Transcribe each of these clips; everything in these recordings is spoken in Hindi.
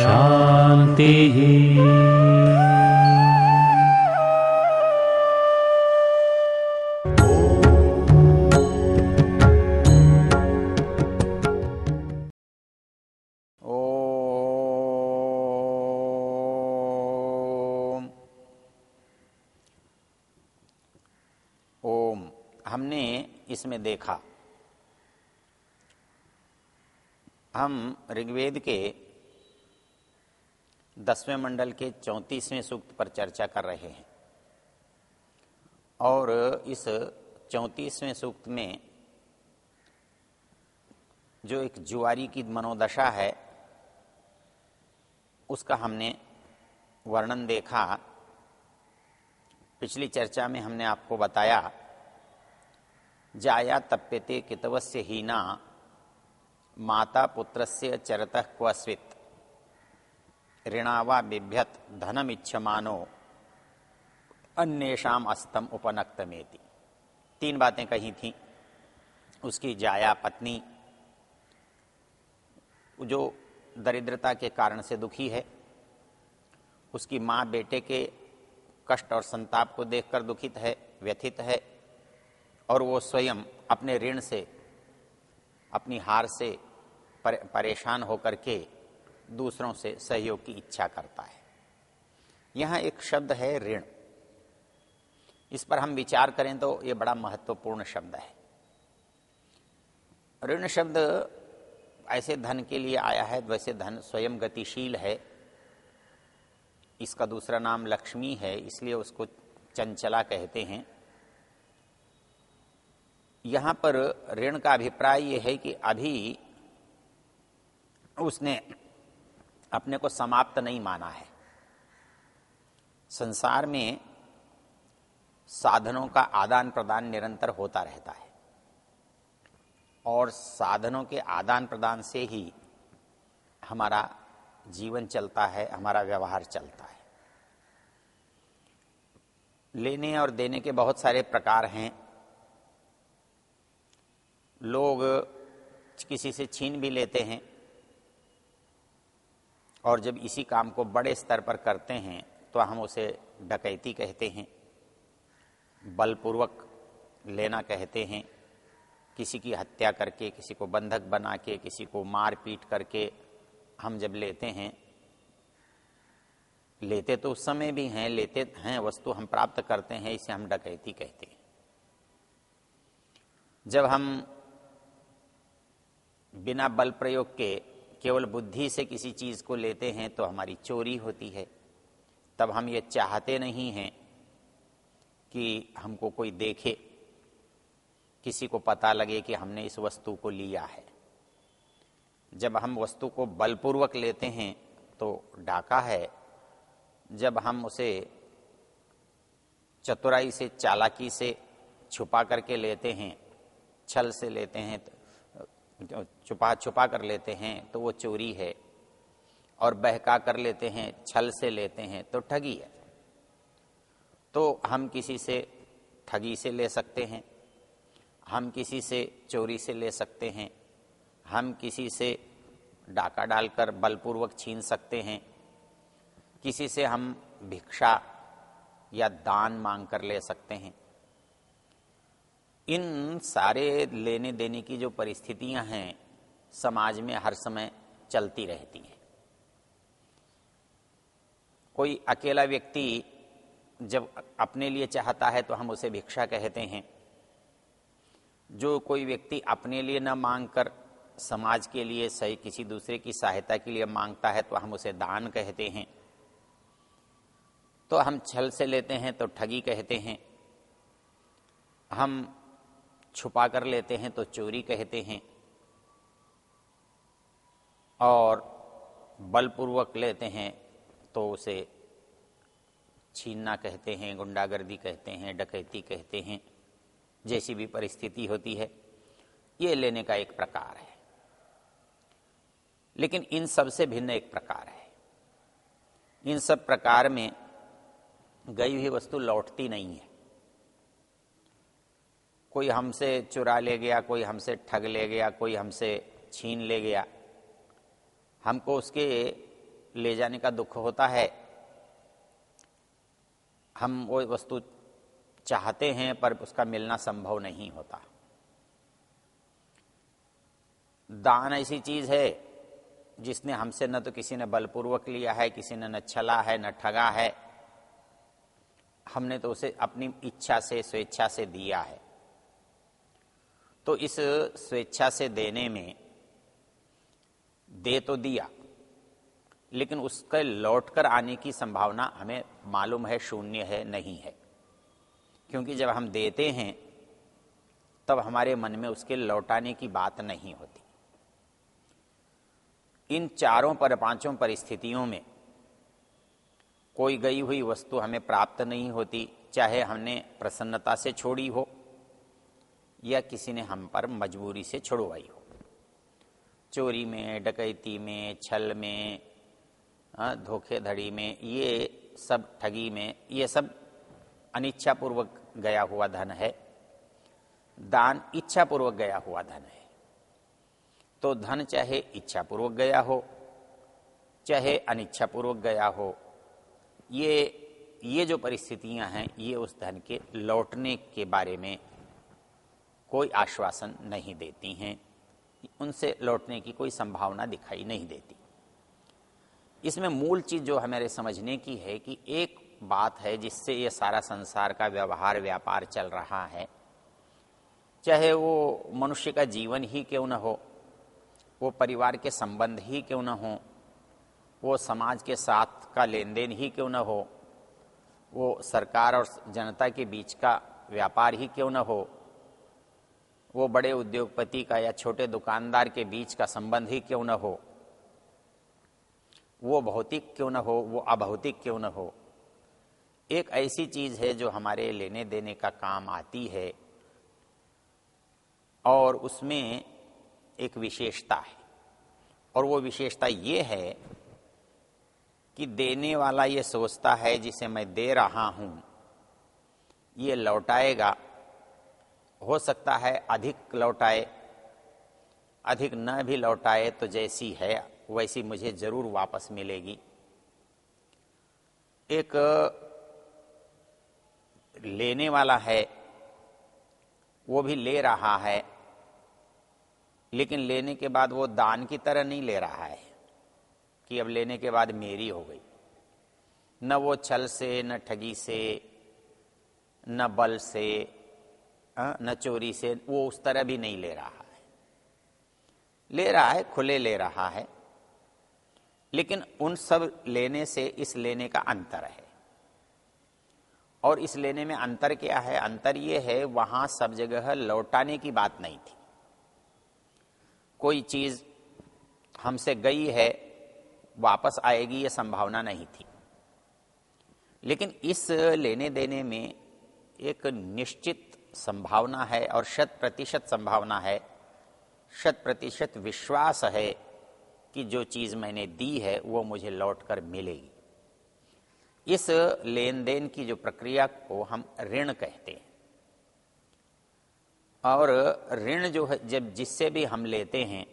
शांति ओम। हमने इसमें देखा हम ऋग्वेद के दसवें मंडल के चौंतीसवें सूक्त पर चर्चा कर रहे हैं। और इस चौंतीसवें सूक्त में जो एक जुआरी की मनोदशा है, उसका हमने वर्णन देखा। पिछली चर्चा में हमने आपको बताया, जाया तप्यते कितवस्य हीना माता पुत्र से चरतः क्वस्वित। ऋणावा बिभ्यत धनम इच्छमानो अन्येषाम अस्तम उपनक्तमेति। तीन बातें कही थी। उसकी जाया पत्नी, जो दरिद्रता के कारण से दुखी है, उसकी माँ बेटे के कष्ट और संताप को देखकर दुखित है, व्यथित है, और वो स्वयं अपने ऋण से, अपनी हार से परेशान होकर के दूसरों से सहयोग की इच्छा करता है। यहाँ एक शब्द है ऋण। इस पर हम विचार करें तो ये बड़ा महत्वपूर्ण शब्द है। ऋण शब्द ऐसे धन के लिए आया है, वैसे धन स्वयं गतिशील है। इसका दूसरा नाम लक्ष्मी है, इसलिए उसको चंचला कहते हैं। यहाँ पर ऋण का अभिप्राय यह है कि अभी उसने अपने को समाप्त नहीं माना है। संसार में साधनों का आदान प्रदान निरंतर होता रहता है। और साधनों के आदान प्रदान से ही हमारा जीवन चलता है, हमारा व्यवहार चलता है। लेने और देने के बहुत सारे प्रकार हैं। लोग किसी से छीन भी लेते हैं। और जब इसी काम को बड़े स्तर पर करते हैं तो हम उसे डकैती कहते हैं, बलपूर्वक लेना कहते हैं, किसी की हत्या करके, किसी को बंधक बना के किसी को मार पीट करके हम जब लेते हैं, लेते तो उस समय भी हैं, लेते हैं वस्तु हम प्राप्त करते हैं, इसे हम डकैती कहते हैं। जब हम बिना बल प्रयोग के केवल बुद्धि से किसी चीज़ को लेते हैं तो हमारी चोरी होती है। तब हम ये चाहते नहीं हैं कि हमको कोई देखे, किसी को पता लगे कि हमने इस वस्तु को लिया है। जब हम वस्तु को बलपूर्वक लेते हैं तो डाका है। जब हम उसे चतुराई से, चालाकी से छुपा करके लेते हैं, छल से लेते हैं तो छुपा छुपा कर लेते हैं तो वो चोरी है। और बहका कर लेते हैं, छल से लेते हैं तो ठगी है। तो हम किसी से ठगी से ले सकते हैं, हम किसी से चोरी से ले सकते हैं, हम किसी से डाका डालकर बलपूर्वक छीन सकते हैं, किसी से हम भिक्षा या दान मांग कर ले सकते हैं। इन सारे लेने देने की जो परिस्थितियाँ हैं, समाज में हर समय चलती रहती हैं। कोई अकेला व्यक्ति जब अपने लिए चाहता है तो हम उसे भिक्षा कहते हैं। जो कोई व्यक्ति अपने लिए न मांगकर समाज के लिए सही किसी दूसरे की सहायता के लिए माँगता है तो हम उसे दान कहते हैं। तो हम छल से लेते हैं तो ठगी कहते हैं। हम छुपा कर लेते हैं तो चोरी कहते हैं और बलपूर्वक लेते हैं तो उसे छीनना कहते हैं, गुंडागर्दी कहते हैं, डकैती कहते हैं, जैसी भी परिस्थिति होती है। ये लेने का एक प्रकार है। लेकिन इन सबसे भिन्न एक प्रकार है। इन सब प्रकार में गई हुई वस्तु लौटती नहीं है। कोई हमसे चुरा ले गया, कोई हमसे ठग ले गया, कोई हमसे छीन ले गया। हमको उसके ले जाने का दुख होता है। हम वो वस्तु चाहते हैं, पर उसका मिलना संभव नहीं होता। दान ऐसी चीज़ है, जिसने हमसे न तो किसी ने बलपूर्वक लिया है, किसी ने न छला है, न ठगा है। हमने तो उसे अपनी इच्छा से, स्वेच्छा से दिया है। तो इस स्वेच्छा से देने में दे तो दिया, लेकिन उसके लौटकर आने की संभावना हमें मालूम है, शून्य है, नहीं है। क्योंकि जब हम देते हैं, तब हमारे मन में उसके लौटाने की बात नहीं होती। इन चारों पर, पाँचों परिस्थितियों में कोई गई हुई वस्तु हमें प्राप्त नहीं होती, चाहे हमने प्रसन्नता से छोड़ी हो या किसी ने हम पर मजबूरी से छुड़वाई हो। चोरी में, डकैती में, छल में धोखेधड़ी में, ये सब ठगी में, ये सब अनिच्छापूर्वक गया हुआ धन है। दान इच्छापूर्वक गया हुआ धन है। तो धन चाहे इच्छापूर्वक गया हो, चाहे अनिच्छापूर्वक गया हो, ये ये जो परिस्थितियाँ हैं, ये उस धन के लौटने के बारे में कोई आश्वासन नहीं देती हैं। उनसे लौटने की कोई संभावना दिखाई नहीं देती। इसमें मूल चीज़ जो हमारे समझने की है कि एक बात है जिससे ये सारा संसार का व्यवहार, व्यापार चल रहा है। चाहे वो मनुष्य का जीवन ही क्यों न हो, वो परिवार के संबंध ही क्यों न हो, वो समाज के साथ का लेन देन ही क्यों न हो, वो सरकार और जनता के बीच का व्यापार ही क्यों न हो वो बड़े उद्योगपति का या छोटे दुकानदार के बीच का संबंध ही क्यों न हो? वो भौतिक क्यों न हो? वो अभौतिक क्यों न हो? एक ऐसी चीज़ है जो हमारे लेने देने का काम आती है और उसमें एक विशेषता है। और वो विशेषता ये है कि देने वाला ये सोचता है, जिसे मैं दे रहा हूँ, ये लौटाएगा हो सकता है अधिक लौटाए, अधिक न भी लौटाए तो जैसी है, वैसी मुझे ज़रूर वापस मिलेगी। एक लेने वाला है, वो भी ले रहा है, लेकिन लेने के बाद वो दान की तरह नहीं ले रहा है, कि अब लेने के बाद मेरी हो गई। न वो छल से, न ठगी से, न बल से न चोरी से, वो उस तरह भी नहीं ले रहा है। ले रहा है, खुले ले रहा है, लेकिन उन सब लेने से, इस लेने का अंतर है। और इस लेने में अंतर क्या है? अंतर ये है, वहाँ सब जगह लौटाने की बात नहीं थी। कोई चीज़ हमसे गई है, वापस आएगी, ये संभावना नहीं थी। लेकिन इस लेने देने में एक निश्चित संभावना है और शत प्रतिशत संभावना है। शत प्रतिशत विश्वास है कि जो चीज़ मैंने दी है, वो मुझे लौट कर मिलेगी। इस लेन देन की जो प्रक्रिया को हम ऋण कहते हैं। और ऋण जो है, जब जिससे भी हम लेते हैं,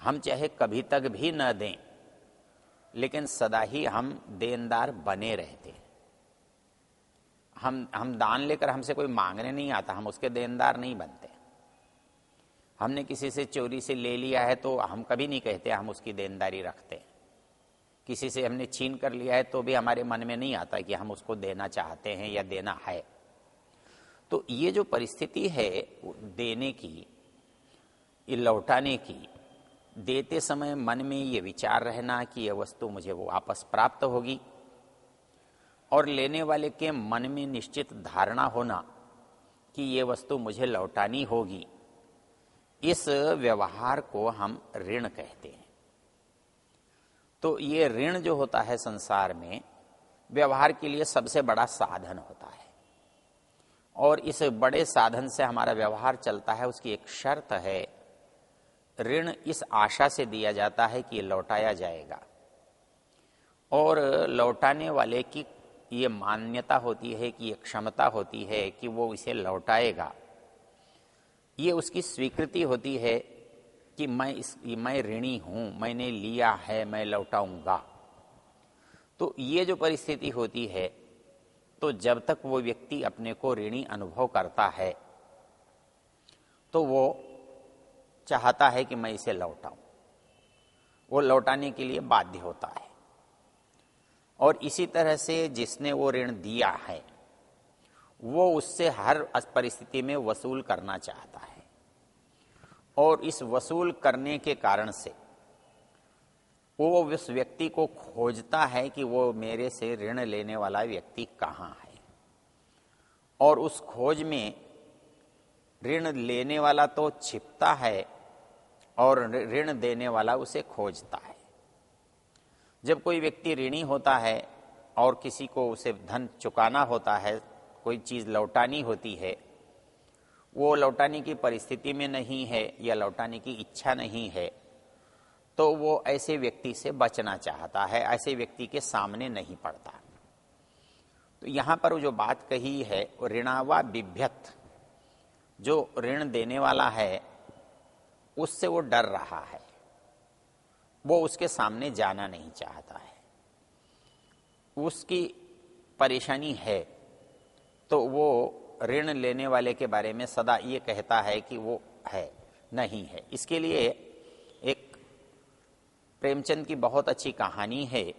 हम चाहे कभी तक भी न दें, लेकिन सदा ही हम देनदार बने रहते हैं। हम हम दान लेकर हमसे कोई मांगने नहीं आता, हम उसके देनदार नहीं बनते। हमने किसी से चोरी से ले लिया है तो हम कभी नहीं कहते हम उसकी देनदारी रखते। किसी से हमने छीन कर लिया है तो भी हमारे मन में नहीं आता कि हम उसको देना चाहते हैं या देना है। तो ये जो परिस्थिति है देने की लौटाने की, देते समय मन में ये विचार रहना कि यह वस्तु मुझे वो वापस प्राप्त होगी। और लेने वाले के मन में निश्चित धारणा होना कि ये वस्तु मुझे लौटानी होगी, इस व्यवहार को हम ऋण कहते हैं। तो ये ऋण जो होता है संसार में, व्यवहार के लिए सबसे बड़ा साधन होता है। और इस बड़े साधन से हमारा व्यवहार चलता है, उसकी एक शर्त है, ऋण इस आशा से दिया जाता है कि लौटाया जाएगा। और लौटाने वाले की ये मान्यता होती है कि ये क्षमता होती है कि वो इसे लौटाएगा। ये उसकी स्वीकृति होती है कि मैं इस, मैं ऋणी हूँ, मैंने लिया है, मैं लौटाऊँगा। तो ये जो परिस्थिति होती है तो जब तक वो व्यक्ति अपने को ऋणी अनुभव करता है तो वो चाहता है कि मैं इसे लौटाऊं। वो लौटाने के लिए बाध्य होता है। और इसी तरह से जिसने वो ऋण दिया है, वो उससे हर परिस्थिति में वसूल करना चाहता है। और इस वसूल करने के कारण से वो उस व्यक्ति को खोजता है कि वो मेरे से ऋण लेने वाला व्यक्ति कहाँ है। और उस खोज में ऋण लेने वाला तो छिपता है और ऋण देने वाला उसे खोजता है। जब कोई व्यक्ति ऋणी होता है और किसी को उसे धन चुकाना होता है, कोई चीज़ लौटानी होती है, वो लौटाने की परिस्थिति में नहीं है या लौटाने की इच्छा नहीं है तो वो ऐसे व्यक्ति से बचना चाहता है, ऐसे व्यक्ति के सामने नहीं पड़ता। तो यहाँ पर जो बात कही है, वो ऋणावा बिभ्यत जो ऋण देने वाला है, उससे वो डर रहा है। वो उसके सामने जाना नहीं चाहता है। उसकी परेशानी है तो वो ऋण लेने वाले के बारे में सदा ये कहता है कि वो है, नहीं है। इसके लिए एक प्रेमचंद की बहुत अच्छी कहानी है,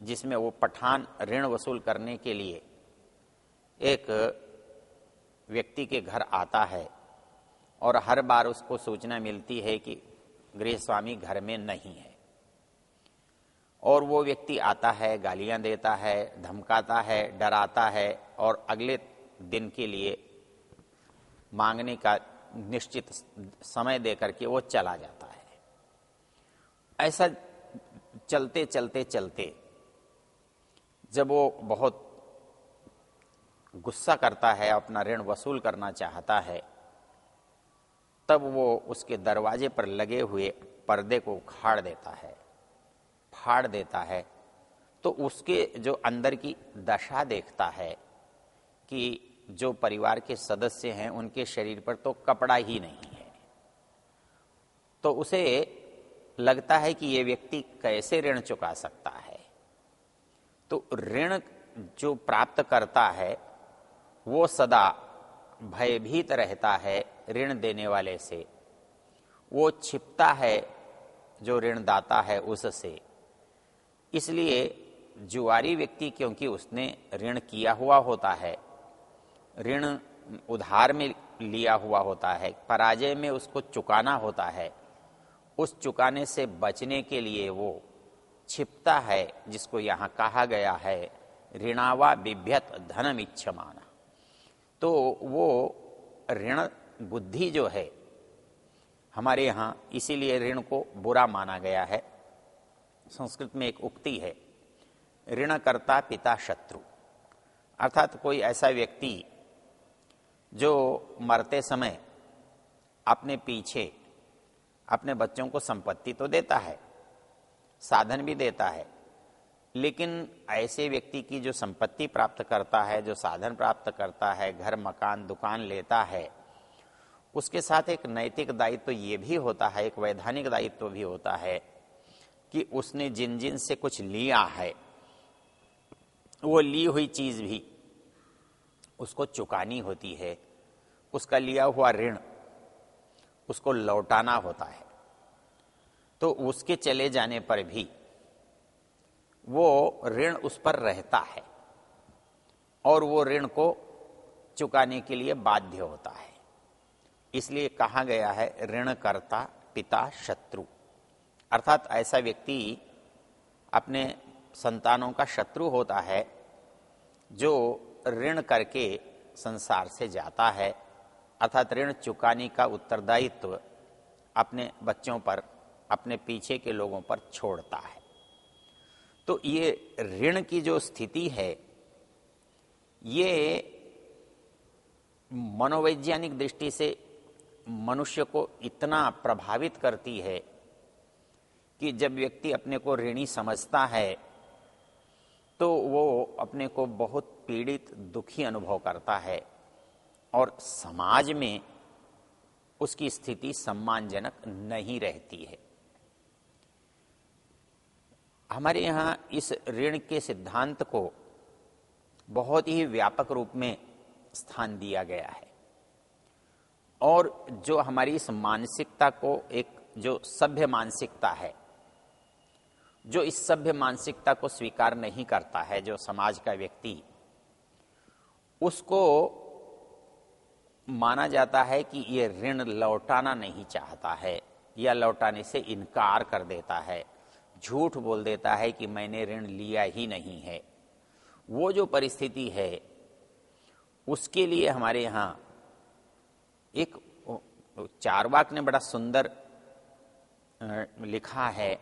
जिसमें वो पठान ऋण वसूल करने के लिए एक व्यक्ति के घर आता है, और हर बार उसको सूचना मिलती है कि गृह स्वामी घर में नहीं है। और वो व्यक्ति आता है, गालियाँ देता है, धमकाता है, डराता है और अगले दिन के लिए मांगने का निश्चित समय देकर के वो चला जाता है। ऐसा चलते चलते चलते जब वो बहुत गुस्सा करता है, अपना ऋण वसूल करना चाहता है तब वो उसके दरवाजे पर लगे हुए पर्दे को उखाड़ देता है, फाड़ देता है। तो उसके जो अंदर की दशा देखता है कि जो परिवार के सदस्य हैं, उनके शरीर पर तो कपड़ा ही नहीं है। तो उसे लगता है कि ये व्यक्ति कैसे ऋण चुका सकता है। तो ऋण जो प्राप्त करता है, वो सदा भयभीत रहता है ऋण देने वाले से। वो छिपता है, जो ऋण दाता है उससे। इसलिए जुआरी व्यक्ति, क्योंकि उसने ऋण किया हुआ होता है, ऋण उधार में लिया हुआ होता है, पराजय में उसको चुकाना होता है, उस चुकाने से बचने के लिए वो छिपता है, जिसको यहाँ कहा गया है, ऋणावा बिभ्यत धनम इच्छमाना तो वो ऋण बुद्धि जो है, हमारे यहाँ इसीलिए ऋण को बुरा माना गया है। संस्कृत में एक उक्ति है, ऋणकर्ता पिता शत्रु। अर्थात कोई ऐसा व्यक्ति जो मरते समय अपने पीछे अपने बच्चों को संपत्ति तो देता है, साधन भी देता है, लेकिन ऐसे व्यक्ति की जो संपत्ति प्राप्त करता है, जो साधन प्राप्त करता है, घर, मकान, दुकान लेता है उसके साथ एक नैतिक दायित्व तो ये भी होता है, एक वैधानिक दायित्व तो भी होता है कि उसने जिन जिन से कुछ लिया है, वो ली हुई चीज़ भी उसको चुकानी होती है, उसका लिया हुआ ऋण उसको लौटाना होता है। तो उसके चले जाने पर भी वो ऋण उस पर रहता है और वो ऋण को चुकाने के लिए बाध्य होता है। इसलिए कहा गया है, ऋणकर्ता पिता शत्रु। अर्थात ऐसा व्यक्ति अपने संतानों का शत्रु होता है, जो ऋण करके संसार से जाता है। अर्थात ऋण चुकाने का उत्तरदायित्व अपने बच्चों पर, अपने पीछे के लोगों पर छोड़ता है। तो ये ऋण की जो स्थिति है, ये मनोवैज्ञानिक दृष्टि से मनुष्य को इतना प्रभावित करती है कि जब व्यक्ति अपने को ऋणी समझता है तो वो अपने को बहुत पीड़ित, दुखी अनुभव करता है और समाज में उसकी स्थिति सम्मानजनक नहीं रहती है। हमारे यहाँ इस ऋण के सिद्धांत को बहुत ही व्यापक रूप में स्थान दिया गया है। और जो हमारी इस मानसिकता को एक जो सभ्य मानसिकता है, जो इस सभ्य मानसिकता को स्वीकार नहीं करता है, जो समाज का व्यक्ति, उसको माना जाता है कि ये ऋण लौटाना नहीं चाहता है, या लौटाने से इनकार कर देता है, झूठ बोल देता है कि मैंने ऋण लिया ही नहीं है। वो जो परिस्थिति है, उसके लिए हमारे यहाँ एक चारवाक ने बड़ा सुंदर लिखा है।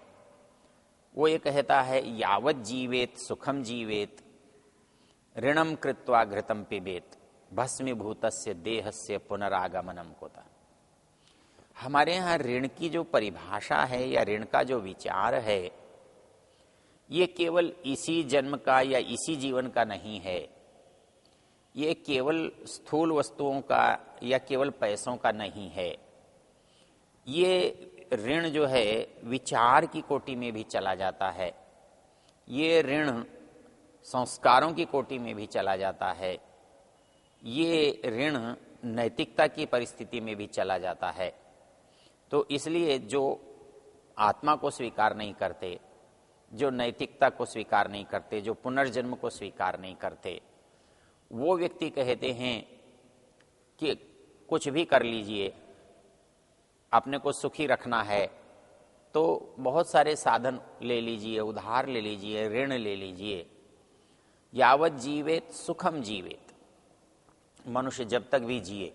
वो ये कहता है, यावत जीवेत, सुखम जीवेत, ऋणम कृत्वा घृतम पिबेत भस्मीभूत देह से पुनरागमनम होता हमारे यहाँ ऋण की जो परिभाषा है या ऋण का जो विचार है, ये केवल इसी जन्म का या इसी जीवन का नहीं है। ये केवल स्थूल वस्तुओं का या केवल पैसों का नहीं है। ये ऋण जो है, विचार की कोटि में भी चला जाता है। ये ऋण संस्कारों की कोटि में भी चला जाता है। ये ऋण नैतिकता की परिस्थिति में भी चला जाता है। तो इसलिए जो आत्मा को स्वीकार नहीं करते, जो नैतिकता को स्वीकार नहीं करते, जो पुनर्जन्म को स्वीकार नहीं करते वो व्यक्ति कहते हैं कि कुछ भी कर लीजिए, अपने को सुखी रखना है तो बहुत सारे साधन ले लीजिए, उधार ले लीजिए, ऋण ले लीजिए। यावत जीवेत, सुखम जीवेत। मनुष्य जब तक भी जिए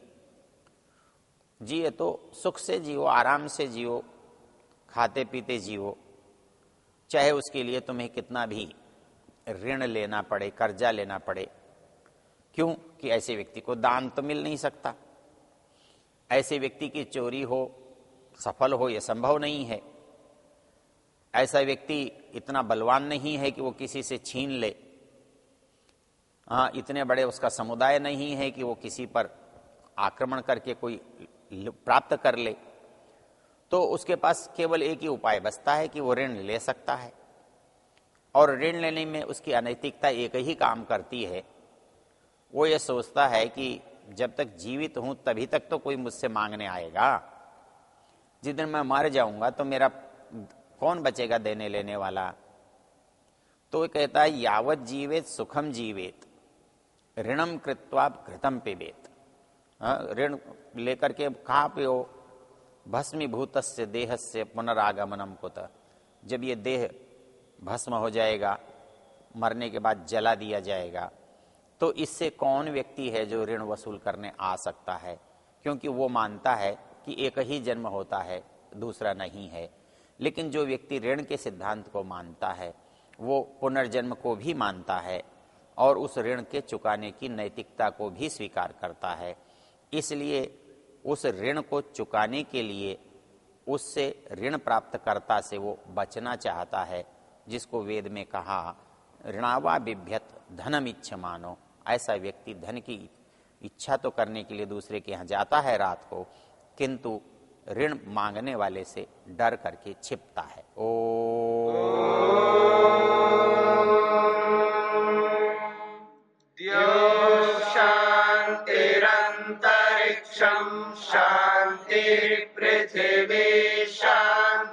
जिए तो सुख से जियो, आराम से जियो, खाते पीते जियो। चाहे उसके लिए तुम्हें कितना भी ऋण लेना पड़े, कर्जा लेना पड़े क्यों? कि ऐसे व्यक्ति को दान तो मिल नहीं सकता। ऐसे व्यक्ति की चोरी हो, सफल हो, यह संभव नहीं है। ऐसा व्यक्ति इतना बलवान नहीं है कि वो किसी से छीन ले। हाँ इतने बड़े उसका समुदाय नहीं है कि वो किसी पर आक्रमण करके कोई प्राप्त कर ले। तो उसके पास केवल एक ही उपाय बचता है कि वो ऋण ले सकता है। और ऋण लेने में उसकी अनैतिकता एक ही काम करती है। वो ये सोचता है कि जब तक जीवित हूँ तभी तक तो कोई मुझसे मांगने आएगा। जिस दिन मैं मर जाऊँगा तो मेरा कौन बचेगा देने लेने वाला? तो वो कहता है यावत जीवित सुखम जीवित ऋणम कृत्वा घृतम पिबेत। हाँ, ऋण लेकर के कहा पे हो भस्मीभूत से देह से पुनरागमनम कुत। जब ये देह भस्म हो जाएगा मरने के बाद जला दिया जाएगा तो इससे कौन व्यक्ति है जो ऋण वसूल करने आ सकता है? क्योंकि वो मानता है कि एक ही जन्म होता है, दूसरा नहीं है। लेकिन जो व्यक्ति ऋण के सिद्धांत को मानता है, वो पुनर्जन्म को भी मानता है और उस ऋण के चुकाने की नैतिकता को भी स्वीकार करता है। इसलिए उस ऋण को चुकाने के लिए उससे ऋण प्राप्त करता से वो बचना चाहता है, जिसको वेद में कहा ऋणावा बिभ्यत धनम इच्छ मानो ऐसा व्यक्ति धन की इच्छा तो करने के लिए दूसरे के यहाँ जाता है रात को, किंतु ऋण मांगने वाले से डर करके छिपता है। ओ।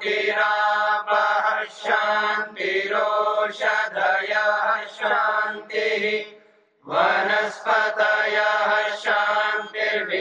वनस्पतयः